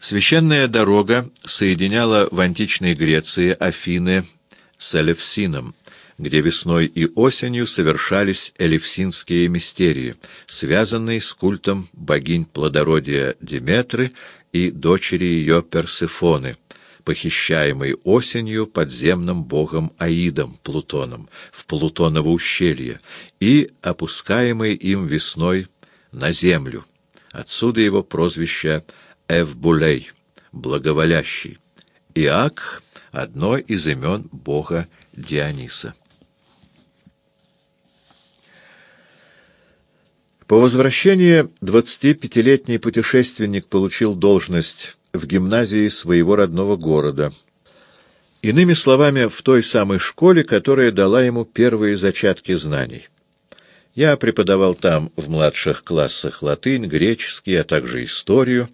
Священная дорога соединяла в античной Греции Афины с Элевсином, где весной и осенью совершались элевсинские мистерии, связанные с культом богинь плодородия Диметры и дочери ее Персефоны, похищаемой осенью подземным богом Аидом, Плутоном, в Плутоново ущелье, и опускаемой им весной на землю. Отсюда его прозвище Эвбулей, благоволящий. Иак — одно из имен бога Диониса. По возвращении 25-летний путешественник получил должность в гимназии своего родного города. Иными словами, в той самой школе, которая дала ему первые зачатки знаний. Я преподавал там в младших классах латынь, греческий, а также историю,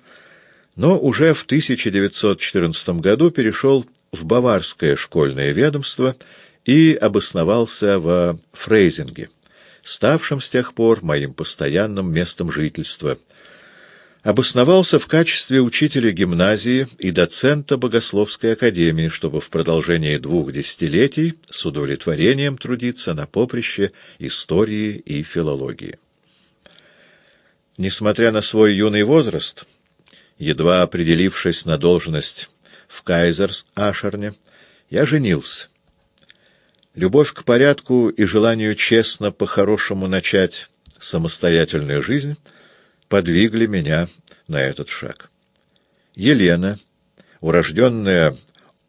но уже в 1914 году перешел в баварское школьное ведомство и обосновался во Фрейзинге ставшим с тех пор моим постоянным местом жительства. Обосновался в качестве учителя гимназии и доцента Богословской академии, чтобы в продолжении двух десятилетий с удовлетворением трудиться на поприще истории и филологии. Несмотря на свой юный возраст, едва определившись на должность в Кайзерс-Ашерне, я женился Любовь к порядку и желанию честно по-хорошему начать самостоятельную жизнь подвигли меня на этот шаг. Елена, урожденная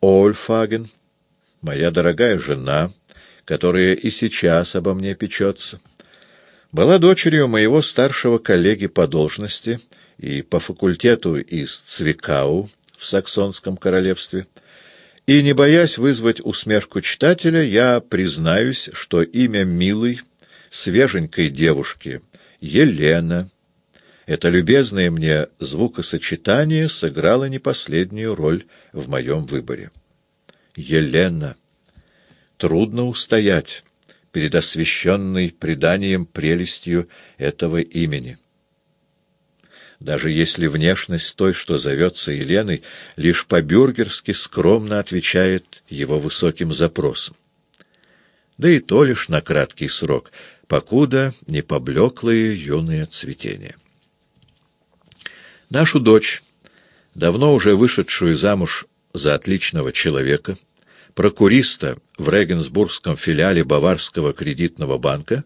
Ольфаген, моя дорогая жена, которая и сейчас обо мне печется, была дочерью моего старшего коллеги по должности и по факультету из Цвикау в Саксонском королевстве, и, не боясь вызвать усмешку читателя, я признаюсь, что имя милой, свеженькой девушки Елена, это любезное мне звукосочетание сыграло не последнюю роль в моем выборе. Елена. Трудно устоять перед освященной преданием прелестью этого имени даже если внешность той, что зовется Еленой, лишь по-бюргерски скромно отвечает его высоким запросам. Да и то лишь на краткий срок, покуда не поблеклое юное цветение. Нашу дочь, давно уже вышедшую замуж за отличного человека, прокуриста в Регенсбургском филиале Баварского кредитного банка,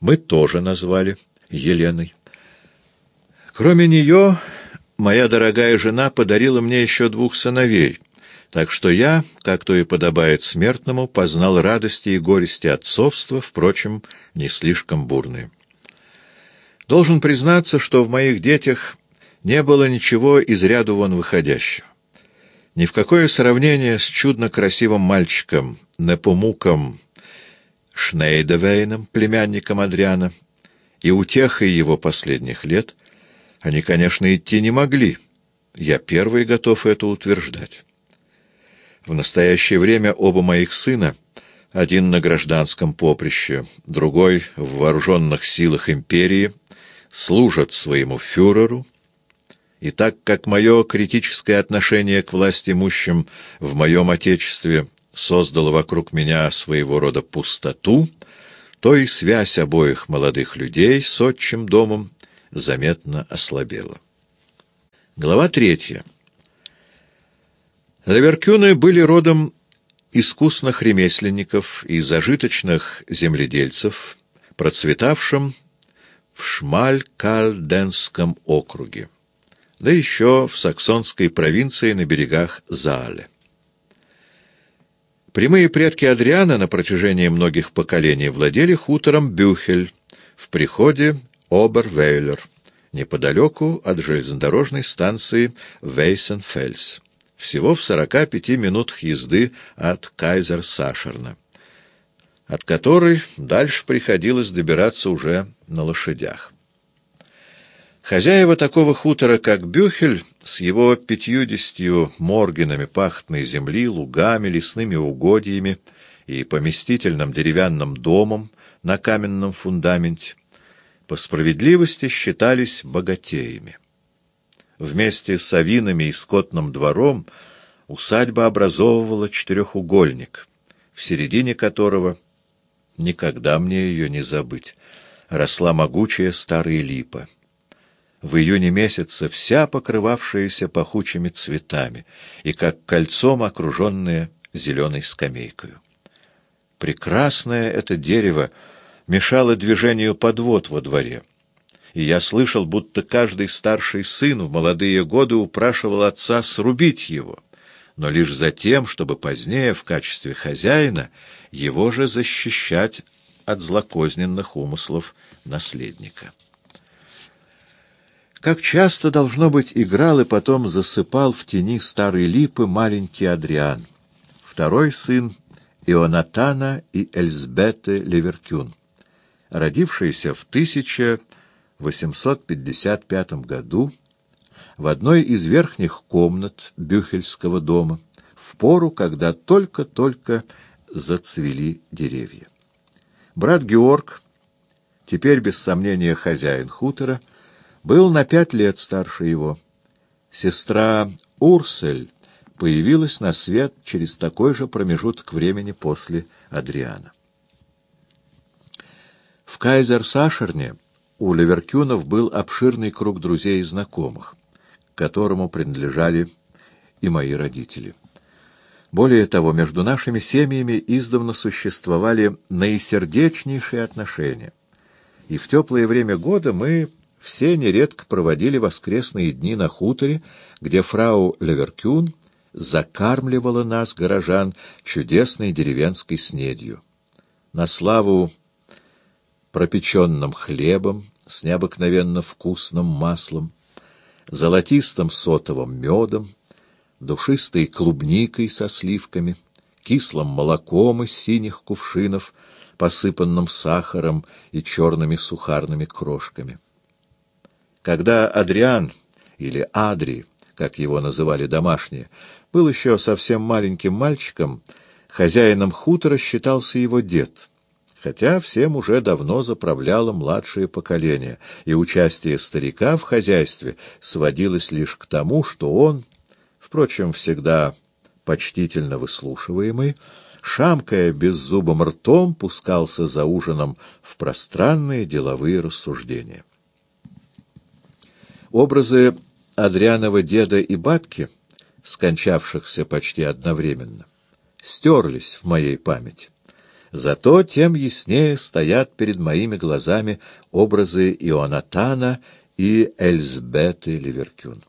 мы тоже назвали Еленой. Кроме нее, моя дорогая жена подарила мне еще двух сыновей, так что я, как то и подобает смертному, познал радости и горести отцовства, впрочем, не слишком бурные. Должен признаться, что в моих детях не было ничего из ряду вон выходящего. Ни в какое сравнение с чудно красивым мальчиком Непомуком Шнейдевейном, племянником Адриана, и утехой его последних лет — они, конечно, идти не могли. Я первый готов это утверждать. В настоящее время оба моих сына, один на гражданском поприще, другой в вооруженных силах империи, служат своему фюреру, и так как мое критическое отношение к власть имущим в моем отечестве создало вокруг меня своего рода пустоту, то и связь обоих молодых людей с отчим домом заметно ослабела. Глава третья. Леверкюны были родом искусных ремесленников и зажиточных земледельцев, процветавшим в Шмаль-Кальденском округе, да еще в саксонской провинции на берегах Заале. Прямые предки Адриана на протяжении многих поколений владели хутором Бюхель в приходе Обервейлер, неподалеку от железнодорожной станции Вейсенфельс, всего в 45 минутах езды от Кайзер-Сашерна, от которой дальше приходилось добираться уже на лошадях. Хозяева такого хутора, как Бюхель, с его пятьюдесятью моргинами пахтной земли, лугами, лесными угодьями и поместительным деревянным домом на каменном фундаменте, по справедливости считались богатеями. Вместе с авинами и скотным двором усадьба образовывала четырехугольник, в середине которого, никогда мне ее не забыть, росла могучая старая липа. В июне месяце вся покрывавшаяся пахучими цветами и как кольцом окруженная зеленой скамейкою. Прекрасное это дерево мешало движению подвод во дворе, и я слышал, будто каждый старший сын в молодые годы упрашивал отца срубить его, но лишь за тем, чтобы позднее в качестве хозяина его же защищать от злокозненных умыслов наследника. Как часто, должно быть, играл и потом засыпал в тени старой липы маленький Адриан, второй сын Ионатана и Эльзбеты Ливеркюн, родившийся в 1855 году в одной из верхних комнат Бюхельского дома, в пору, когда только-только зацвели деревья. Брат Георг, теперь без сомнения хозяин хутора, был на пять лет старше его. Сестра Урсель появилась на свет через такой же промежуток времени после Адриана. В Кайзер-Сашерне у Леверкюнов был обширный круг друзей и знакомых, к которому принадлежали и мои родители. Более того, между нашими семьями издавна существовали наисердечнейшие отношения, и в теплое время года мы все нередко проводили воскресные дни на хуторе, где фрау Леверкюн закармливала нас, горожан, чудесной деревенской снедью. На славу пропеченным хлебом с необыкновенно вкусным маслом, золотистым сотовым медом, душистой клубникой со сливками, кислым молоком из синих кувшинов, посыпанным сахаром и черными сухарными крошками. Когда Адриан, или Адри, как его называли домашние, был еще совсем маленьким мальчиком, хозяином хутора считался его дед, хотя всем уже давно заправляло младшее поколение, и участие старика в хозяйстве сводилось лишь к тому, что он, впрочем, всегда почтительно выслушиваемый, шамкая беззубым ртом, пускался за ужином в пространные деловые рассуждения. Образы Адрианова деда и бабки — скончавшихся почти одновременно, стерлись в моей памяти. Зато тем яснее стоят перед моими глазами образы Ионатана и Эльзбеты Ливеркюн.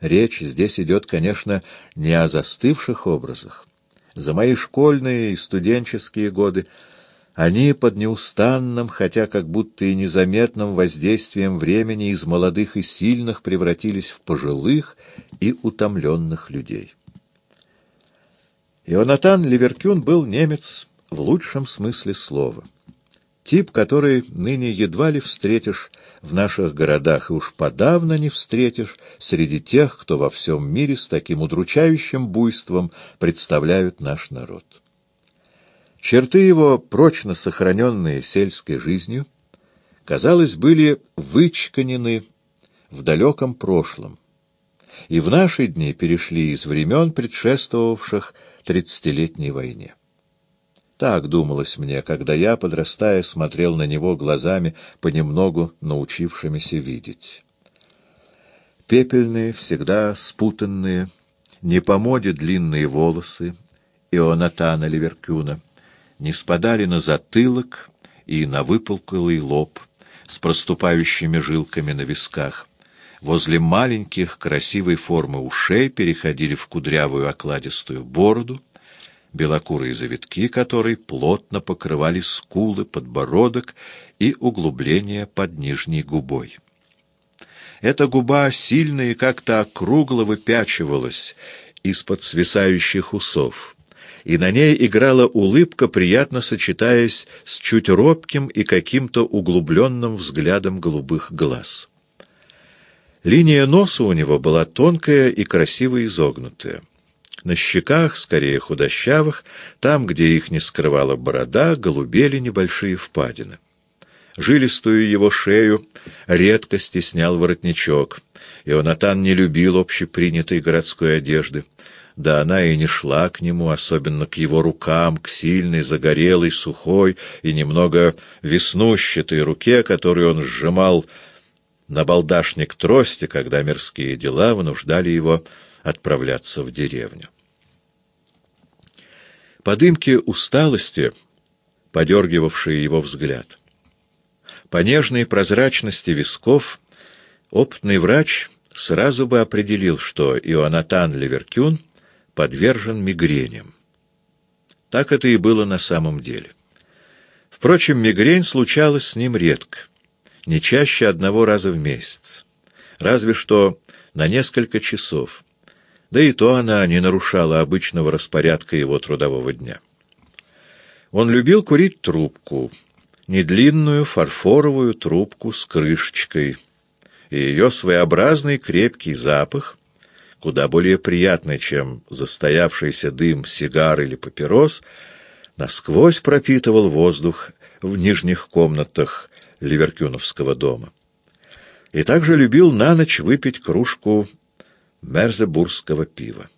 Речь здесь идет, конечно, не о застывших образах. За мои школьные и студенческие годы они под неустанным, хотя как будто и незаметным воздействием времени из молодых и сильных превратились в пожилых и утомленных людей. Ионатан Ливеркюн был немец в лучшем смысле слова. Тип, который ныне едва ли встретишь в наших городах, и уж подавно не встретишь среди тех, кто во всем мире с таким удручающим буйством представляют наш народ. Черты его, прочно сохраненные сельской жизнью, казалось, были вычканены в далеком прошлом, и в наши дни перешли из времен, предшествовавших тридцатилетней войне. Так думалось мне, когда я, подрастая, смотрел на него глазами, понемногу научившимися видеть. Пепельные, всегда спутанные, не по моде длинные волосы Ионатана Ливеркюна — не спадали на затылок и на выпуклый лоб с проступающими жилками на висках. Возле маленьких красивой формы ушей переходили в кудрявую окладистую бороду, белокурые завитки которой плотно покрывали скулы, подбородок и углубление под нижней губой. Эта губа сильно и как-то округло выпячивалась из-под свисающих усов и на ней играла улыбка, приятно сочетаясь с чуть робким и каким-то углубленным взглядом голубых глаз. Линия носа у него была тонкая и красиво изогнутая. На щеках, скорее худощавых, там, где их не скрывала борода, голубели небольшие впадины. Жилистую его шею редко стеснял воротничок. Ионатан не любил общепринятой городской одежды. Да она и не шла к нему, особенно к его рукам, к сильной, загорелой, сухой и немного веснущатой руке, которую он сжимал на балдашник трости, когда мирские дела вынуждали его отправляться в деревню. По дымке усталости, подергивавшие его взгляд, по нежной прозрачности висков, опытный врач сразу бы определил, что Ионатан Леверкюн подвержен мигреням. Так это и было на самом деле. Впрочем, мигрень случалась с ним редко, не чаще одного раза в месяц, разве что на несколько часов, да и то она не нарушала обычного распорядка его трудового дня. Он любил курить трубку, недлинную фарфоровую трубку с крышечкой, и ее своеобразный крепкий запах, куда более приятный, чем застоявшийся дым сигар или папирос, насквозь пропитывал воздух в нижних комнатах Ливеркюновского дома. И также любил на ночь выпить кружку мерзебургского пива.